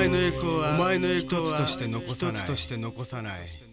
前のエコーは一つとして残さない。